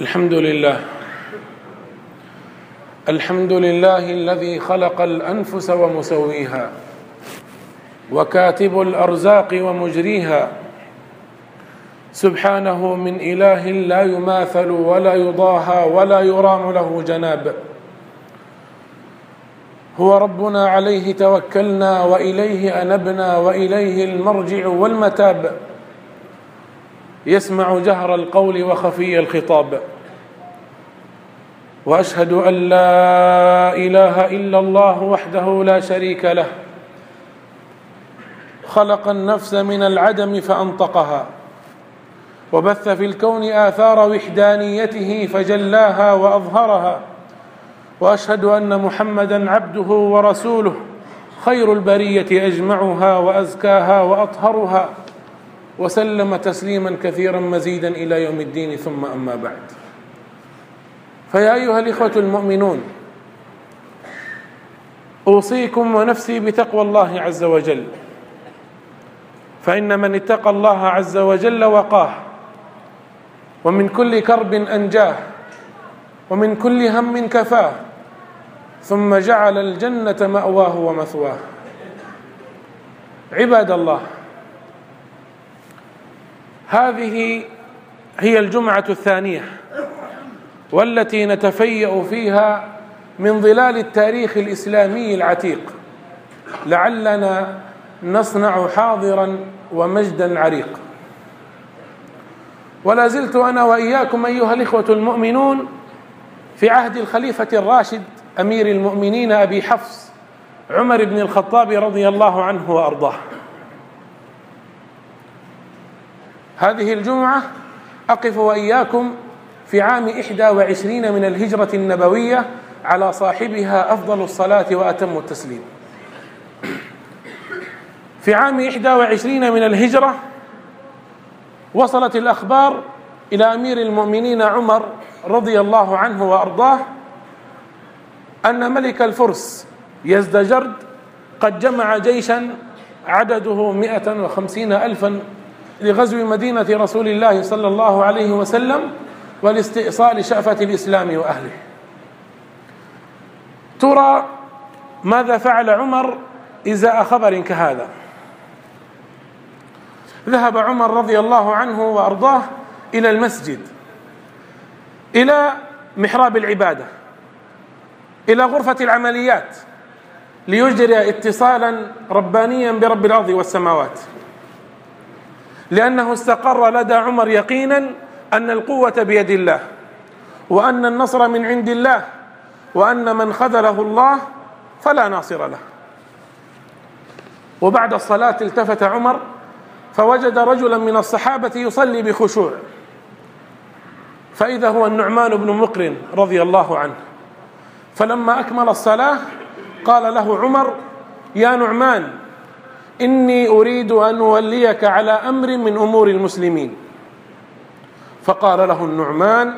الحمد لله الحمد لله الذي خلق الأنفس ومسويها وكاتب الأرزاق ومجريها. سبحانه من إله لا يماثل ولا يضاهى ولا يرام له جناب. هو ربنا عليه توكلنا وإليه أنبنا وإليه المرجع والمتاب. يسمع جهر القول وخفي الخطاب. وأشهد أن لا إله إلا الله وحده لا شريك له. خلق النفس من العدم فأنطقها. وبث في الكون آثار وحدانيته فجلاها وأظهرها. وأشهد أن محمدا عبده ورسوله خير البرية أجمعها وأزكاها وأطهرها. وسلم تسليما كثيرا مزيدا إلى يوم الدين ثم أما بعد. فيا أيها الإخوة المؤمنون أوصيكم ونفسي بتقوى الله عز وجل. فإن من اتقى الله عز وجل وقاه ومن كل كرب أنجاه ومن كل هم كفاه ثم جعل الجنة مأواه ومثواه. عباد الله هذه هي الجمعة الثانية والتي نتفيأ فيها من ظلال التاريخ الإسلامي العتيق. لعلنا نصنع حاضرا ومجدا عريق. ولا زلت أنا وإياكم أيها الإخوة المؤمنون في عهد الخليفة الراشد أمير المؤمنين أبي حفص عمر بن الخطاب رضي الله عنه وأرضاه. هذه الجمعة أقف وإياكم في عام إحدى وعشرين من الهجرة النبوية على صاحبها أفضل الصلاة وأتم التسليم. في عام إحدى وعشرين من الهجرة وصلت الأخبار إلى أمير المؤمنين عمر رضي الله عنه وأرضاه أن ملك الفرس يزدجرد قد جمع جيشا عدده مئة وخمسين ألفا لغزو مدينة رسول الله صلى الله عليه وسلم ولاستئصال شأفة الإسلام وأهله. ترى ماذا فعل عمر إزاء خبر كهذا؟ ذهب عمر رضي الله عنه وأرضاه إلى المسجد إلى محراب العبادة إلى غرفة العمليات ليجري اتصالا ربانيا برب الأرض والسماوات. لأنه استقر لدى عمر يقينا أن القوة بيد الله وأن النصر من عند الله وأن من خذله الله فلا ناصر له. وبعد الصلاة التفت عمر فوجد رجلا من الصحابة يصلي بخشوع فإذا هو النعمان بن مقرن رضي الله عنه. فلما أكمل الصلاة قال له عمر يا نعمان إني أريد أن أوليك على أمر من أمور المسلمين. فقال له النعمان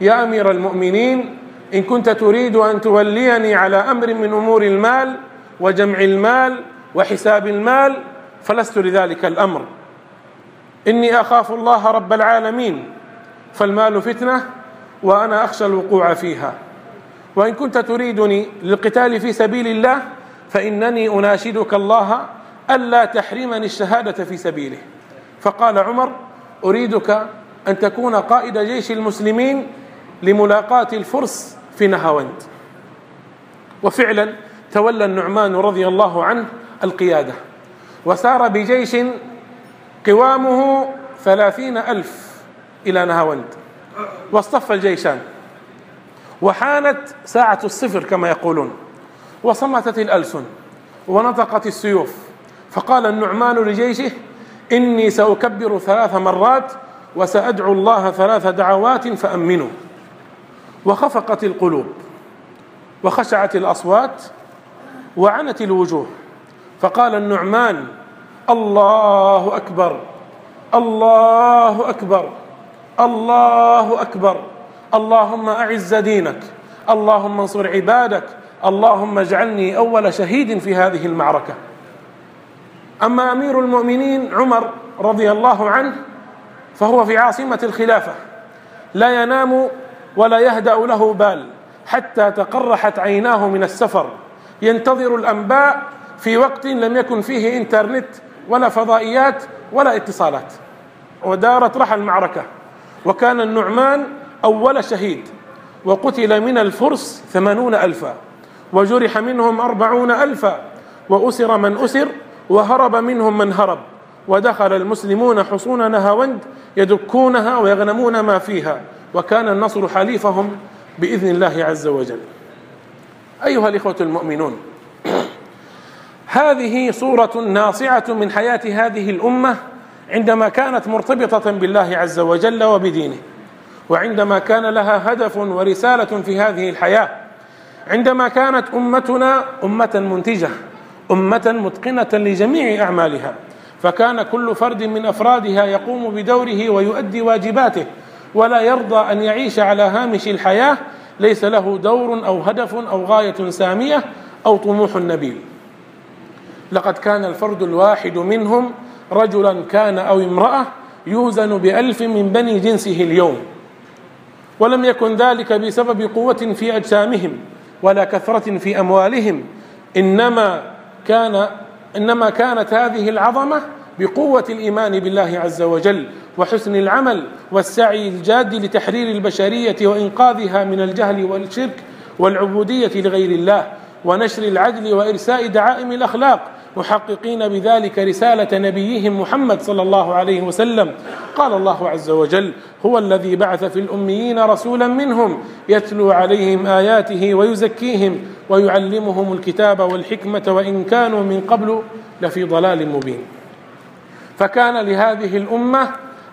يا أمير المؤمنين إن كنت تريد أن توليني على أمر من أمور المال وجمع المال وحساب المال فلست لذلك الأمر. إني أخاف الله رب العالمين فالمال فتنة وأنا أخشى الوقوع فيها. وإن كنت تريدني للقتال في سبيل الله فإنني أناشدك الله ألا تحرمني الشهادة في سبيله. فقال عمر أريدك أن تكون قائد جيش المسلمين لملاقاة الفرس في نهاوند. وفعلا تولى النعمان رضي الله عنه القيادة. وسار بجيش قوامه ثلاثين ألف إلى نهاوند. واصطف الجيشان. وحانت ساعة الصفر كما يقولون. وصمتت الألسن. ونطقت السيوف. فقال النعمان لجيشه إني سأكبر ثلاث مرات وسأدعو الله ثلاث دعوات فأمنوا. وخفقت القلوب وخشعت الأصوات وعنت الوجوه. فقال النعمان الله أكبر الله أكبر الله أكبر. اللهم أعز دينك اللهم انصر عبادك اللهم اجعلني أول شهيد في هذه المعركة. أما أمير المؤمنين عمر رضي الله عنه فهو في عاصمة الخلافة لا ينام ولا يهدأ له بال حتى تقرحت عيناه من السفر. ينتظر الأنباء في وقت لم يكن فيه إنترنت ولا فضائيات ولا اتصالات. ودارت رحى المعركة. وكان النعمان أول شهيد. وقتل من الفرس ثمانون ألفا. وجرح منهم أربعون ألفا. وأسر من أسر وهرب منهم من هرب. ودخل المسلمون حصون نهاوند يدكونها ويغنمون ما فيها. وكان النصر حليفهم بإذن الله عز وجل. أيها الإخوة المؤمنون هذه صورة ناصعة من حياة هذه الأمة عندما كانت مرتبطة بالله عز وجل وبدينه. وعندما كان لها هدف ورسالة في هذه الحياة. عندما كانت أمتنا أمة منتجة. أمة متقنة لجميع أعمالها فكان كل فرد من أفرادها يقوم بدوره ويؤدي واجباته ولا يرضى أن يعيش على هامش الحياة ليس له دور أو هدف أو غاية سامية أو طموح نبيل لقد كان الفرد الواحد منهم رجلا كان أو امرأة يوزن بألف من بني جنسه اليوم. ولم يكن ذلك بسبب قوة في أجسامهم ولا كثرة في أموالهم إنما كان إنما كانت هذه العظمة بقوة الإيمان بالله عز وجل وحسن العمل والسعي الجاد لتحرير البشرية وإنقاذها من الجهل والشرك والعبودية لغير الله ونشر العدل وإرساء دعائم الأخلاق محققين بذلك رسالة نبيهم محمد صلى الله عليه وسلم. قال الله عز وجل هو الذي بعث في الأميين رسولا منهم يتلو عليهم آياته ويزكيهم ويعلمهم الكتاب والحكمة وإن كانوا من قبل لفي ضلال مبين. فكان لهذه الأمة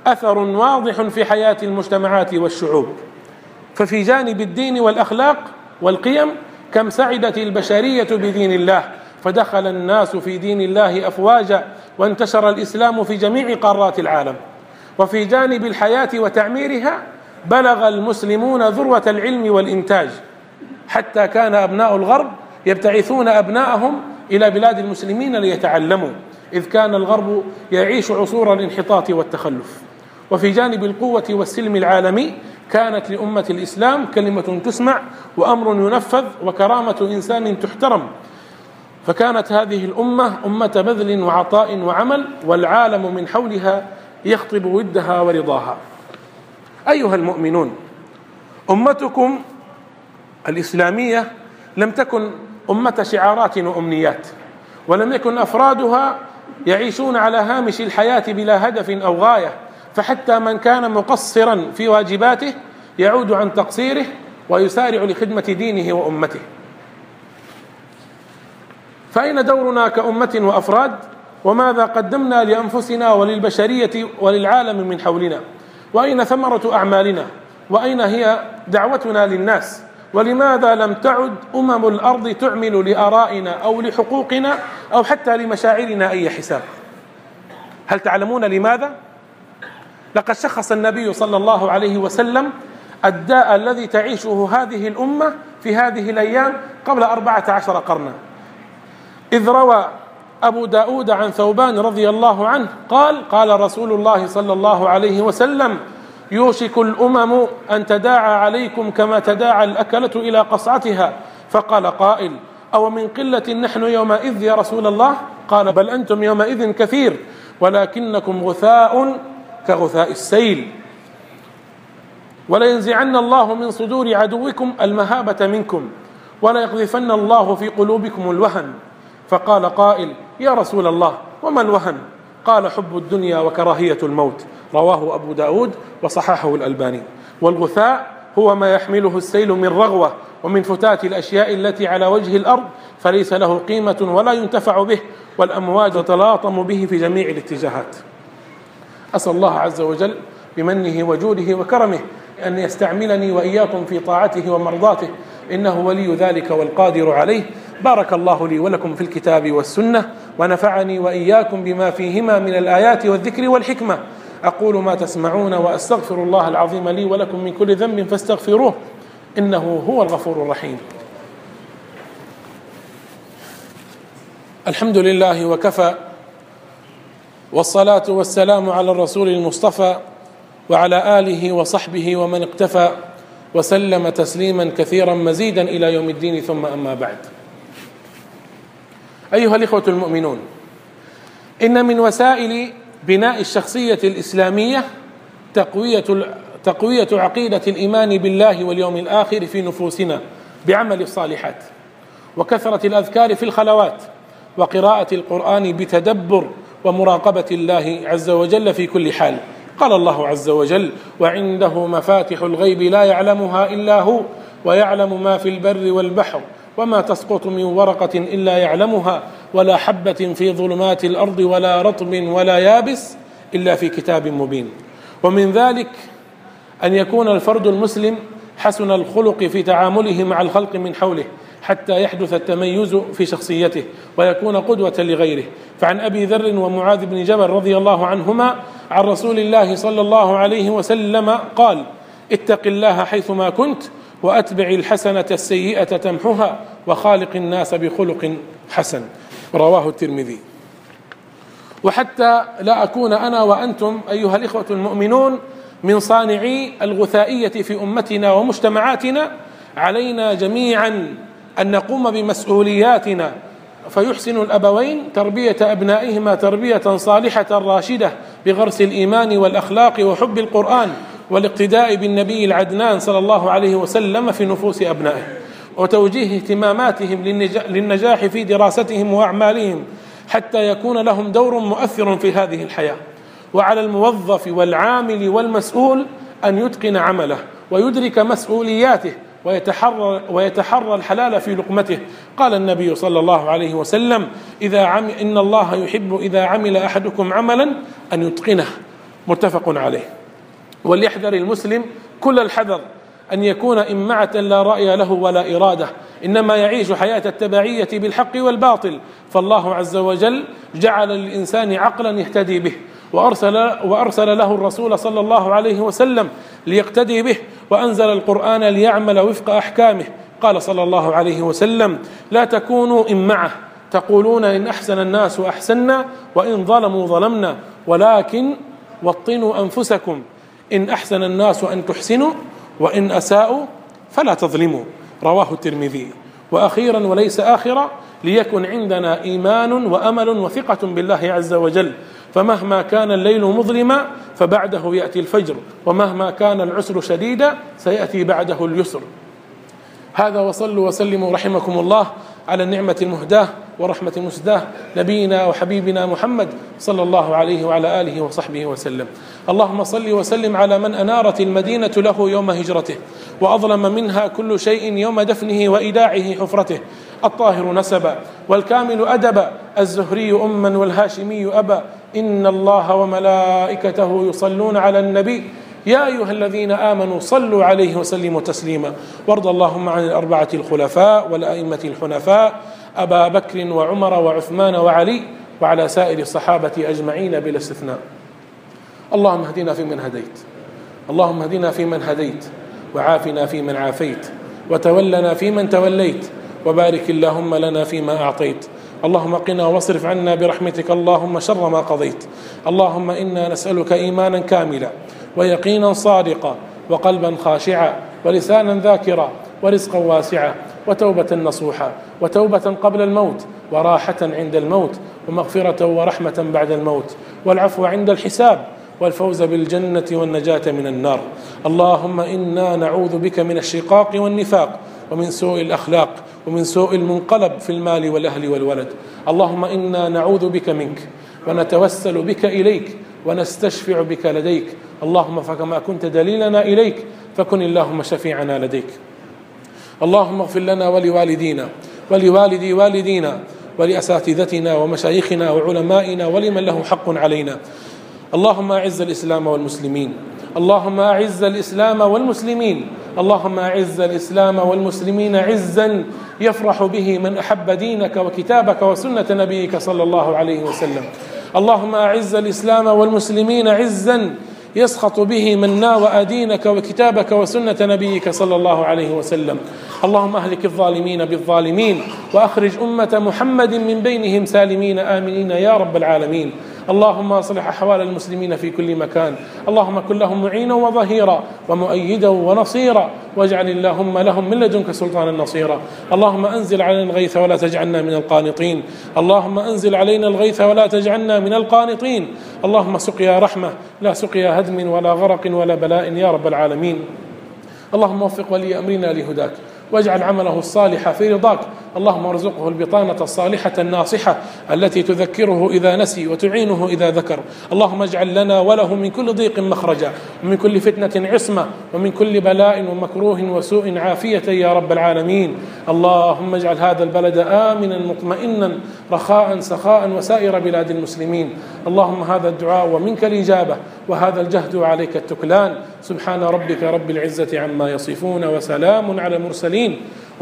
أثر واضح في حياة المجتمعات والشعوب. ففي جانب الدين والأخلاق والقيم كم سعدت البشرية بدين الله. فدخل الناس في دين الله أفواجا وانتشر الإسلام في جميع قارات العالم. وفي جانب الحياة وتعميرها بلغ المسلمون ذروة العلم والإنتاج حتى كان أبناء الغرب يبتعثون أبناءهم إلى بلاد المسلمين ليتعلموا إذ كان الغرب يعيش عصور الانحطاط والتخلف. وفي جانب القوة والسلم العالمي كانت لأمة الإسلام كلمة تسمع وأمر ينفذ وكرامة إنسان تحترم. فكانت هذه الأمة أمة بذل وعطاء وعمل والعالم من حولها يخطب ودها ورضاها. أيها المؤمنون أمتكم الإسلامية لم تكن أمة شعارات وأمنيات ولم يكن أفرادها يعيشون على هامش الحياة بلا هدف أو غاية فحتى من كان مقصرا في واجباته يعود عن تقصيره ويسارع لخدمة دينه وأمته. فأين دورنا كأمة وأفراد؟ وماذا قدمنا لأنفسنا وللبشرية وللعالم من حولنا؟ وأين ثمرة أعمالنا؟ وأين هي دعوتنا للناس؟ ولماذا لم تعد أمم الأرض تعمل لآرائنا أو لحقوقنا أو حتى لمشاعرنا أي حساب؟ هل تعلمون لماذا؟ لقد شخص النبي صلى الله عليه وسلم الداء الذي تعيشه هذه الأمة في هذه الأيام قبل أربعة عشر قرنا. إذ روى أبو داود عن ثوبان رضي الله عنه قال قال رسول الله صلى الله عليه وسلم يوشك الأمم أن تداعى عليكم كما تداعى الأكلة إلى قصعتها. فقال قائل أو من قلة نحن يومئذ يا رسول الله؟ قال بل أنتم يومئذ كثير ولكنكم غثاء كغثاء السيل. ولينزعن الله من صدور عدوكم المهابة منكم وليقذفن الله في قلوبكم الوهن. فقال قائل يا رسول الله وما الوهن قال حب الدنيا وكراهية الموت. رواه أبو داود وصححه الألباني. والغثاء هو ما يحمله السيل من رغوة ومن فتات الأشياء التي على وجه الأرض فليس له قيمة ولا ينتفع به والأمواج تتلاطم به في جميع الاتجاهات. أسأل الله عز وجل بمنه وجوده وكرمه أن يستعملني وإياكم في طاعته ومرضاته إنه ولي ذلك والقادر عليه. بارك الله لي ولكم في الكتاب والسنة ونفعني وإياكم بما فيهما من الآيات والذكر والحكمة. أقول ما تسمعون وأستغفر الله العظيم لي ولكم من كل ذنب فاستغفروه إنه هو الغفور الرحيم. الحمد لله وكفى والصلاة والسلام على الرسول المصطفى وعلى آله وصحبه ومن اقتفى. وسلم تسليما كثيرا مزيدا إلى يوم الدين ثم أما بعد. أيها الإخوة المؤمنون إن من وسائل بناء الشخصية الإسلامية تقوية تقوية عقيدة الإيمان بالله واليوم الآخر في نفوسنا بعمل الصالحات وكثرة الأذكار في الخلوات وقراءة القرآن بتدبر ومراقبة الله عز وجل في كل حال. قال الله عز وجل وعنده مفاتح الغيب لا يعلمها إلا هو ويعلم ما في البر والبحر وما تسقط من ورقة إلا يعلمها ولا حبة في ظلمات الأرض ولا رطب ولا يابس إلا في كتاب مبين. ومن ذلك أن يكون الفرد المسلم حسن الخلق في تعامله مع الخلق من حوله حتى يحدث التميز في شخصيته ويكون قدوة لغيره. فعن أبي ذر ومعاذ بن جبل رضي الله عنهما عن رسول الله صلى الله عليه وسلم قال اتق الله حيثما كنت وأتبع الحسنة السيئة تمحها وخالق الناس بخلق حسن. رواه الترمذي. وحتى لا أكون أنا وأنتم أيها الإخوة المؤمنون من صانعي الغثائية في أمتنا ومجتمعاتنا علينا جميعا أن نقوم بمسؤولياتنا فيحسن الأبوين تربية أبنائهما تربية صالحة راشدة بغرس الإيمان والأخلاق وحب القرآن والاقتداء بالنبي العدنان صلى الله عليه وسلم في نفوس أبنائه. وتوجيه اهتماماتهم للنجاح في دراستهم وأعمالهم حتى يكون لهم دور مؤثر في هذه الحياة. وعلى الموظف والعامل والمسؤول أن يتقن عمله ويدرك مسؤولياته ويتحرى ويتحرى الحلال في لقمته. قال النبي صلى الله عليه وسلم إذا عم إن الله يحب إذا عمل أحدكم عملا أن يتقنه. متفق عليه. وليحذر المسلم كل الحذر أن يكون إمعة لا رأي له ولا إرادة. إنما يعيش حياة التبعية بالحق والباطل. فالله عز وجل جعل للإنسان عقلا يهتدي به. وأرسل, وأرسل له الرسول صلى الله عليه وسلم ليقتدي به وأنزل القرآن ليعمل وفق أحكامه. قال صلى الله عليه وسلم لا تكونوا إمعة تقولون إن أحسن الناس أحسنا وإن ظلموا ظلمنا. ولكن وطنوا أنفسكم. إن أحسن الناس أن تحسنوا وإن أساءوا فلا تظلموا. رواه الترمذي. وأخيرا وليس آخرا ليكن عندنا إيمان وأمل وثقة بالله عز وجل. فمهما كان الليل مظلما فبعده يأتي الفجر ومهما كان العسر شديدا سيأتي بعده اليسر. هذا وصلوا وسلموا رحمكم الله على النعمة المهداة ورحمة المسداه نبينا وحبيبنا محمد صلى الله عليه وعلى آله وصحبه وسلم. اللهم صل وسلم على من أنارت المدينة له يوم هجرته وأظلم منها كل شيء يوم دفنه وإيداعه حفرته. الطاهر نسبا والكامل أدبا الزهري أما والهاشمي أبا. ان الله وملائكته يصلون على النبي. يا ايها الذين امنوا صلوا عليه وسلموا تسليما. وارض اللهم عن الاربعه الخلفاء والائمه الحنفاء. ابا بكر وعمر وعثمان وعلي وعلى سائر الصحابه اجمعين بلا استثناء. اللهم اهدنا فيمن هديت. اللهم اهدنا فيمن هديت. وعافنا فيمن عافيت. وتولنا فيمن توليت. وبارك اللهم لنا فيما اعطيت. اللهم قنا واصرف عنا برحمتك. اللهم شر ما قضيت. اللهم إنا نسألك إيمانا كاملا ويقينا صادقا وقلبا خاشعا ولسانا ذاكرا ورزقا واسعا وتوبة نصوحا وتوبة قبل الموت وراحة عند الموت ومغفرة ورحمة بعد الموت والعفو عند الحساب والفوز بالجنة والنجاة من النار. اللهم إنا نعوذ بك من الشقاق والنفاق ومن سوء الأخلاق ومن سوء المنقلب في المال والأهل والولد. اللهم إنا نعوذ بك منك ونتوسل بك إليك ونستشفع بك لديك. اللهم فكما كنت دليلنا إليك فكن اللهم شفيعنا لديك. اللهم اغفر لنا ولوالدينا ولوالدي والدينا ولأساتذتنا ومشايخنا وعلمائنا ولمن له حق علينا. اللهم أعز الإسلام والمسلمين. اللهم أعز الإسلام والمسلمين. اللهم أعز الإسلام والمسلمين عزا يفرح به من أحب دينك وكتابك وسنة نبيك صلى الله عليه وسلم. اللهم أعز الإسلام والمسلمين عزا يسخط به من ناوى دينك وكتابك وسنة نبيك صلى الله عليه وسلم. اللهم أهلك الظالمين بالظالمين وأخرج أمة محمد من بينهم سالمين آمنين يا رب العالمين. اللهم اصلح احوال المسلمين في كل مكان. اللهم كن لهم معينا وظهيرا ومؤيدا ونصيرا. واجعل اللهم لهم من لدنك سلطانا نصيرا. اللهم انزل علينا الغيث ولا تجعلنا من القانطين. اللهم انزل علينا الغيث ولا تجعلنا من القانطين. اللهم سقيا رحمة لا سقيا هدم ولا غرق ولا بلاء يا رب العالمين. اللهم وفق ولي أمرنا لهداك. واجعل عمله الصالح في رضاك. اللهم ارزقه البطانة الصالحة الناصحة التي تذكره إذا نسي وتعينه إذا ذكر. اللهم اجعل لنا وله من كل ضيق مخرجا ومن كل فتنة عصمة ومن كل بلاء ومكروه وسوء عافية يا رب العالمين. اللهم اجعل هذا البلد آمنا مطمئنا رخاء سخاء وسائر بلاد المسلمين. اللهم هذا الدعاء ومنك الإجابة وهذا الجهد عليك التكلان. سبحان ربك رب العزة عما يصفون وسلام على المرسلين.